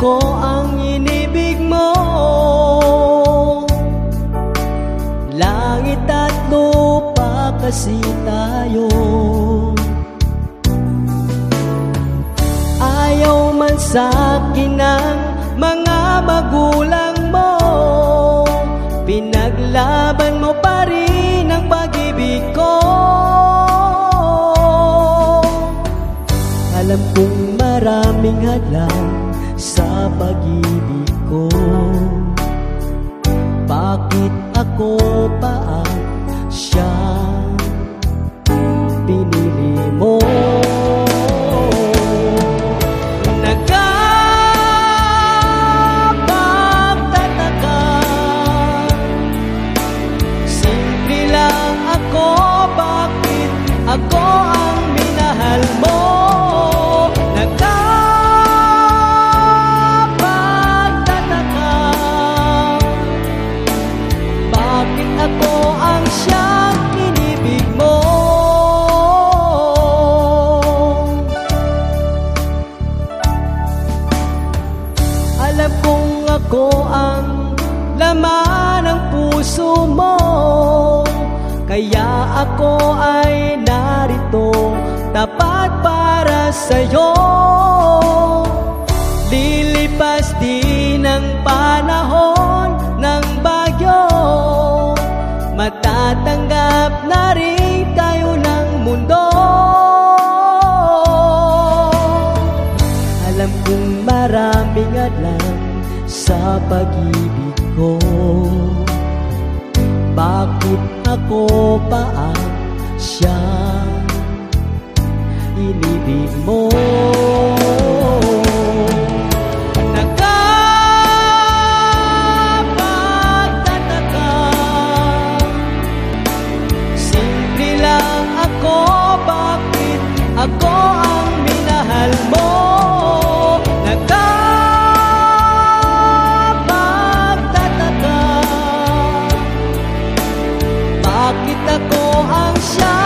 ko ang inibig mo Langit at lupa kasi tayo. Ayaw man sa akin ng mga magulang mo Pinaglaban mo pa rin ang pag-ibig ko maraming hadlang sa pag-ibig ko. Bakit ako pa ang siyang laman ng puso mo. Kaya ako ay narito Tapat para sa'yo. Lilipas din ang panahon ng bagyo. Matatanggap na rin tayo ng mundo. Alam kong maraming alam sa pag-ibig ko Bakit ako pa ang siyang inibig mo? Bakit ako ang siyang